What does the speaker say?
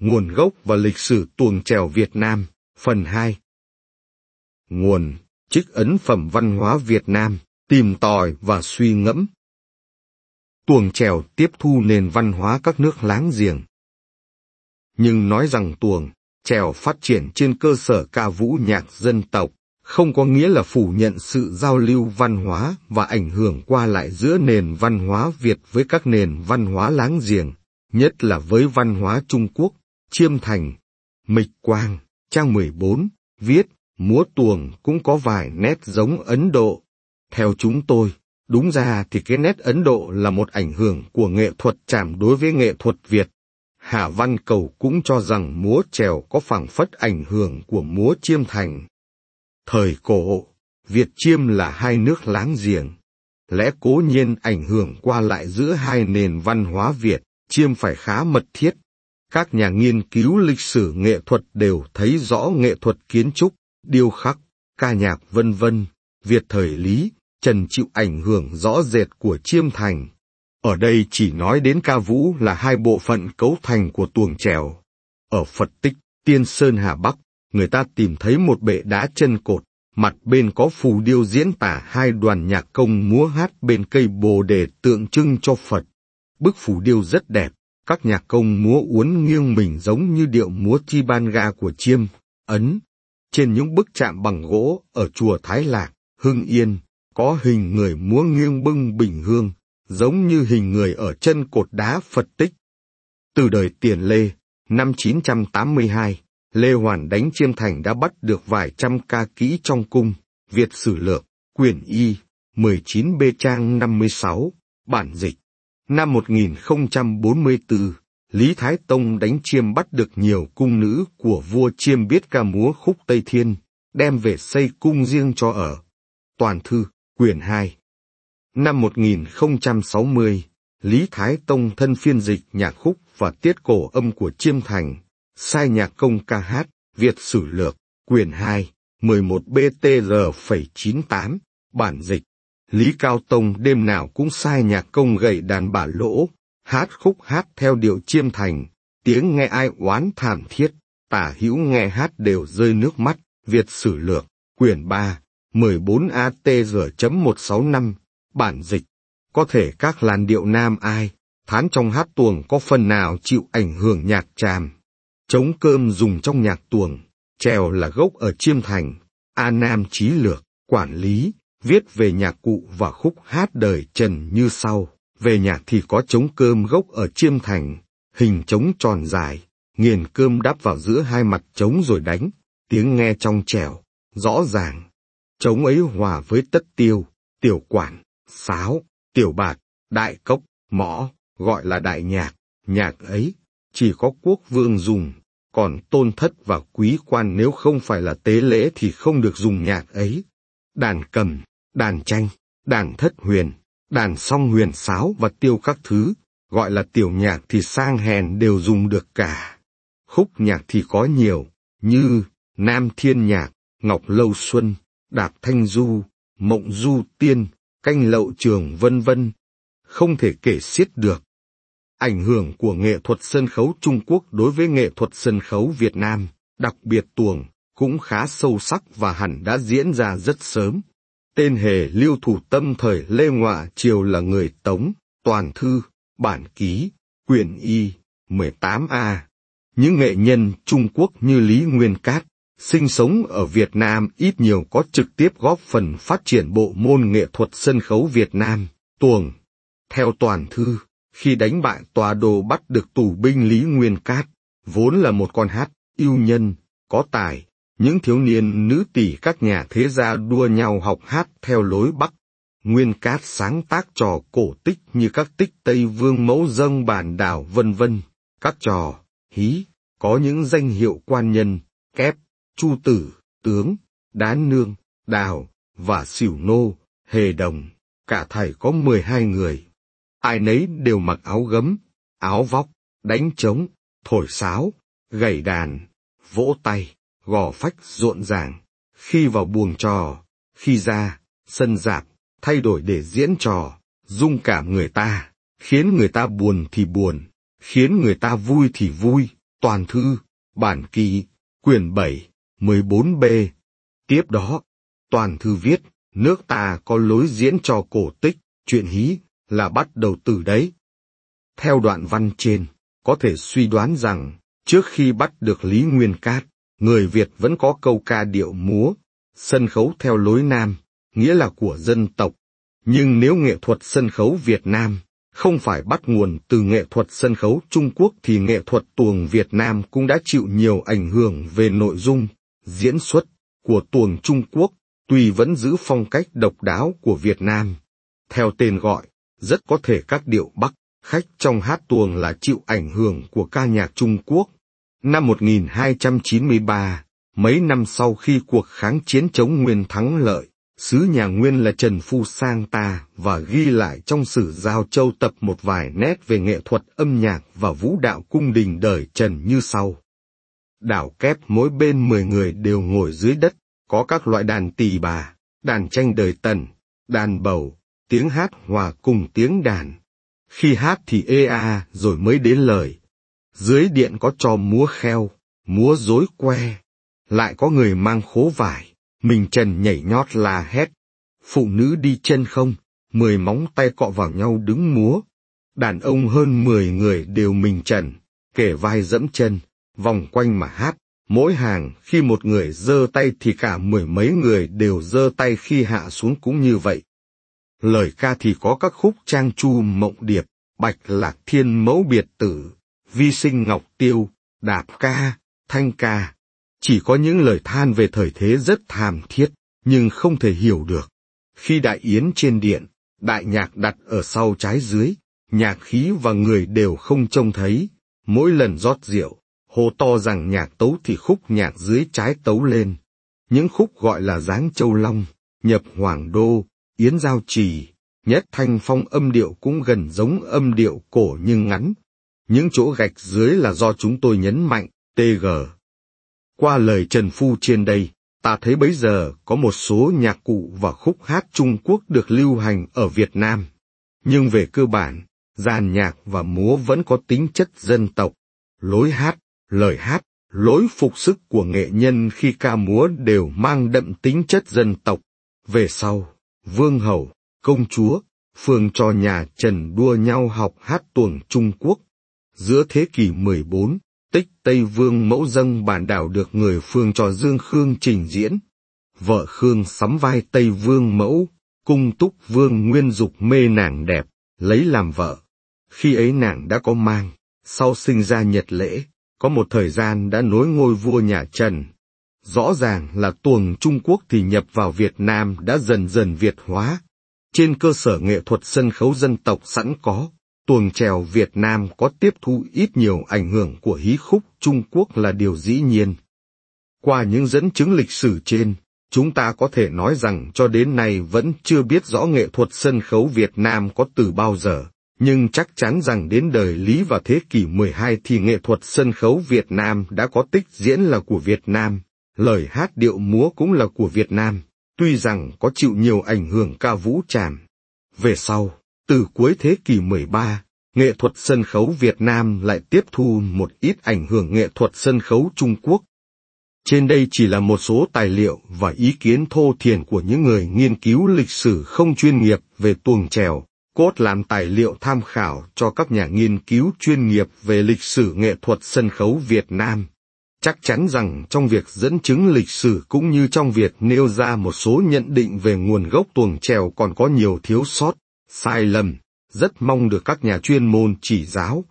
Nguồn gốc và lịch sử tuồng trèo Việt Nam, phần 2 Nguồn, trích ấn phẩm văn hóa Việt Nam, tìm tòi và suy ngẫm. Tuồng trèo tiếp thu nền văn hóa các nước láng giềng. Nhưng nói rằng tuồng, trèo phát triển trên cơ sở ca vũ nhạc dân tộc, không có nghĩa là phủ nhận sự giao lưu văn hóa và ảnh hưởng qua lại giữa nền văn hóa Việt với các nền văn hóa láng giềng, nhất là với văn hóa Trung Quốc, Chiêm Thành, Mịch Quang, trang 14, viết, múa tuồng cũng có vài nét giống Ấn Độ. Theo chúng tôi, đúng ra thì cái nét Ấn Độ là một ảnh hưởng của nghệ thuật chạm đối với nghệ thuật Việt. Hà Văn Cầu cũng cho rằng múa trèo có phảng phất ảnh hưởng của múa chiêm thành. Thời cổ, Việt chiêm là hai nước láng giềng. Lẽ cố nhiên ảnh hưởng qua lại giữa hai nền văn hóa Việt, chiêm phải khá mật thiết. Các nhà nghiên cứu lịch sử nghệ thuật đều thấy rõ nghệ thuật kiến trúc, điêu khắc, ca nhạc vân vân, Việt thời Lý, Trần chịu ảnh hưởng rõ rệt của chiêm thành. Ở đây chỉ nói đến ca vũ là hai bộ phận cấu thành của tuồng trèo. Ở Phật tích, Tiên Sơn Hà Bắc, người ta tìm thấy một bệ đá chân cột, mặt bên có phù điêu diễn tả hai đoàn nhạc công múa hát bên cây bồ đề tượng trưng cho Phật. Bức phù điêu rất đẹp, các nhạc công múa uốn nghiêng mình giống như điệu múa chi ban ga của chiêm, ấn. Trên những bức chạm bằng gỗ ở chùa Thái Lạc, Hưng Yên, có hình người múa nghiêng bưng bình hương, giống như hình người ở chân cột đá Phật tích. Từ đời tiền Lê, năm 982, Lê Hoàn đánh Chiêm Thành đã bắt được vài trăm ca kỹ trong cung, Việt Sử Lược, Quyền Y, 19B trang 56, bản dịch. Năm 1044, Lý Thái Tông đánh Chiêm bắt được nhiều cung nữ của vua Chiêm biết ca múa khúc Tây Thiên, đem về xây cung riêng cho ở. Toàn thư, quyển 2. Năm 1060, Lý Thái Tông thân phiên dịch nhạc khúc và tiết cổ âm của Chiêm Thành, sai nhạc công ca hát, Việt Sử Lược, quyển 2, 11 BTR-98, bản dịch. Lý Cao Tông đêm nào cũng sai nhạc công gậy đàn bà lỗ, hát khúc hát theo điệu chiêm thành, tiếng nghe ai oán thảm thiết, tả hữu nghe hát đều rơi nước mắt, Việt Sử Lược, quyển 3, 14 ATG.165, bản dịch. Có thể các làn điệu nam ai, thán trong hát tuồng có phần nào chịu ảnh hưởng nhạc tràm. Trống cơm dùng trong nhạc tuồng, trèo là gốc ở Chiêm Thành, A Nam Trí Lược, quản lý, viết về nhạc cụ và khúc hát đời Trần như sau. Về nhạc thì có trống cơm gốc ở Chiêm Thành, hình trống tròn dài, nghiền cơm đắp vào giữa hai mặt trống rồi đánh, tiếng nghe trong trèo, rõ ràng. Trống ấy hòa với tất tiêu, tiểu quản, sáo, tiểu bạc, đại cốc, mõ, gọi là đại nhạc, nhạc ấy chỉ có quốc vương dùng, còn tôn thất và quý quan nếu không phải là tế lễ thì không được dùng nhạc ấy. Đàn cầm, đàn tranh, đàn thất huyền, đàn song huyền sáo và tiêu các thứ, gọi là tiểu nhạc thì sang hèn đều dùng được cả. Khúc nhạc thì có nhiều, như Nam Thiên Nhạc, Ngọc Lâu Xuân, Đạp Thanh Du, Mộng Du Tiên, Canh Lậu Trường vân vân, không thể kể xiết được. Ảnh hưởng của nghệ thuật sân khấu Trung Quốc đối với nghệ thuật sân khấu Việt Nam, đặc biệt tuồng, cũng khá sâu sắc và hẳn đã diễn ra rất sớm. Tên hề lưu thủ tâm thời Lê Ngoạ Triều là người Tống, toàn thư, bản ký, quyển y, 18A. Những nghệ nhân Trung Quốc như Lý Nguyên Cát, sinh sống ở Việt Nam ít nhiều có trực tiếp góp phần phát triển bộ môn nghệ thuật sân khấu Việt Nam, tuồng. Theo toàn thư, khi đánh bại tòa đồ bắt được tù binh Lý Nguyên Cát, vốn là một con hát, yêu nhân, có tài, những thiếu niên nữ tỷ các nhà thế gia đua nhau học hát theo lối Bắc. Nguyên Cát sáng tác trò cổ tích như các tích Tây Vương Mẫu Dâng Bản Đảo vân vân, các trò, hí, có những danh hiệu quan nhân, kép, chu tử, tướng, đán nương, đào, và xỉu nô, hề đồng, cả thầy có mười hai người. Ai nấy đều mặc áo gấm, áo vóc, đánh trống, thổi sáo, gảy đàn, vỗ tay gò phách rộn ràng, khi vào buồng trò, khi ra, sân dạp, thay đổi để diễn trò, dung cảm người ta, khiến người ta buồn thì buồn, khiến người ta vui thì vui, Toàn thư, bản kỳ, quyển 7, 14b. Tiếp đó, toàn thư viết, nước ta có lối diễn trò cổ tích, chuyện hí, là bắt đầu từ đấy. Theo đoạn văn trên, có thể suy đoán rằng, trước khi bắt được Lý Nguyên Cát, người Việt vẫn có câu ca điệu múa, sân khấu theo lối Nam, nghĩa là của dân tộc. Nhưng nếu nghệ thuật sân khấu Việt Nam không phải bắt nguồn từ nghệ thuật sân khấu Trung Quốc thì nghệ thuật tuồng Việt Nam cũng đã chịu nhiều ảnh hưởng về nội dung, diễn xuất của tuồng Trung Quốc, tuy vẫn giữ phong cách độc đáo của Việt Nam. Theo tên gọi, rất có thể các điệu Bắc, khách trong hát tuồng là chịu ảnh hưởng của ca nhạc Trung Quốc. Năm 1293, mấy năm sau khi cuộc kháng chiến chống Nguyên thắng lợi, sứ nhà Nguyên là Trần Phu sang ta và ghi lại trong sử Giao Châu tập một vài nét về nghệ thuật âm nhạc và vũ đạo cung đình đời Trần như sau. Đảo kép mỗi bên mười người đều ngồi dưới đất, có các loại đàn tỳ bà, đàn tranh đời tần, đàn bầu, tiếng hát hòa cùng tiếng đàn. Khi hát thì ê a rồi mới đến lời. Dưới điện có trò múa kheo, múa rối que. Lại có người mang khố vải, mình trần nhảy nhót la hét. Phụ nữ đi chân không, mười móng tay cọ vào nhau đứng múa. Đàn ông hơn mười người đều mình trần, kể vai dẫm chân, vòng quanh mà hát. Mỗi hàng khi một người giơ tay thì cả mười mấy người đều giơ tay khi hạ xuống cũng như vậy. Lời ca thì có các khúc trang chu mộng điệp, bạch lạc thiên mẫu biệt tử, vi sinh ngọc tiêu, đạp ca, thanh ca. Chỉ có những lời than về thời thế rất thàm thiết, nhưng không thể hiểu được. Khi đại yến trên điện, đại nhạc đặt ở sau trái dưới, nhạc khí và người đều không trông thấy. Mỗi lần rót rượu, hô to rằng nhạc tấu thì khúc nhạc dưới trái tấu lên. Những khúc gọi là giáng châu long, nhập hoàng đô, yến giao trì, nhất thanh phong âm điệu cũng gần giống âm điệu cổ nhưng ngắn. Những chỗ gạch dưới là do chúng tôi nhấn mạnh, TG. Qua lời Trần Phu trên đây, ta thấy bấy giờ có một số nhạc cụ và khúc hát Trung Quốc được lưu hành ở Việt Nam. Nhưng về cơ bản, dàn nhạc và múa vẫn có tính chất dân tộc. Lối hát, lời hát, lối phục sức của nghệ nhân khi ca múa đều mang đậm tính chất dân tộc. Về sau, vương hầu, công chúa, phương cho nhà Trần đua nhau học hát tuồng Trung Quốc. Giữa thế kỷ 14, tích Tây Vương mẫu dâng bản đảo được người phương cho Dương Khương trình diễn. Vợ Khương sắm vai Tây Vương mẫu, cung túc vương nguyên dục mê nàng đẹp, lấy làm vợ. Khi ấy nàng đã có mang, sau sinh ra nhật lễ, có một thời gian đã nối ngôi vua nhà Trần. Rõ ràng là tuồng Trung Quốc thì nhập vào Việt Nam đã dần dần Việt hóa. Trên cơ sở nghệ thuật sân khấu dân tộc sẵn có, tuồng trèo Việt Nam có tiếp thu ít nhiều ảnh hưởng của hí khúc Trung Quốc là điều dĩ nhiên. Qua những dẫn chứng lịch sử trên, chúng ta có thể nói rằng cho đến nay vẫn chưa biết rõ nghệ thuật sân khấu Việt Nam có từ bao giờ nhưng chắc chắn rằng đến đời Lý và thế kỷ 12 thì nghệ thuật sân khấu Việt Nam đã có tích diễn là của Việt Nam, lời hát điệu múa cũng là của Việt Nam, tuy rằng có chịu nhiều ảnh hưởng ca vũ tràm. Về sau, từ cuối thế kỷ 13, nghệ thuật sân khấu Việt Nam lại tiếp thu một ít ảnh hưởng nghệ thuật sân khấu Trung Quốc. Trên đây chỉ là một số tài liệu và ý kiến thô thiển của những người nghiên cứu lịch sử không chuyên nghiệp về tuồng trèo, cốt làm tài liệu tham khảo cho các nhà nghiên cứu chuyên nghiệp về lịch sử nghệ thuật sân khấu Việt Nam. Chắc chắn rằng trong việc dẫn chứng lịch sử cũng như trong việc nêu ra một số nhận định về nguồn gốc tuồng trèo còn có nhiều thiếu sót, sai lầm, rất mong được các nhà chuyên môn chỉ giáo.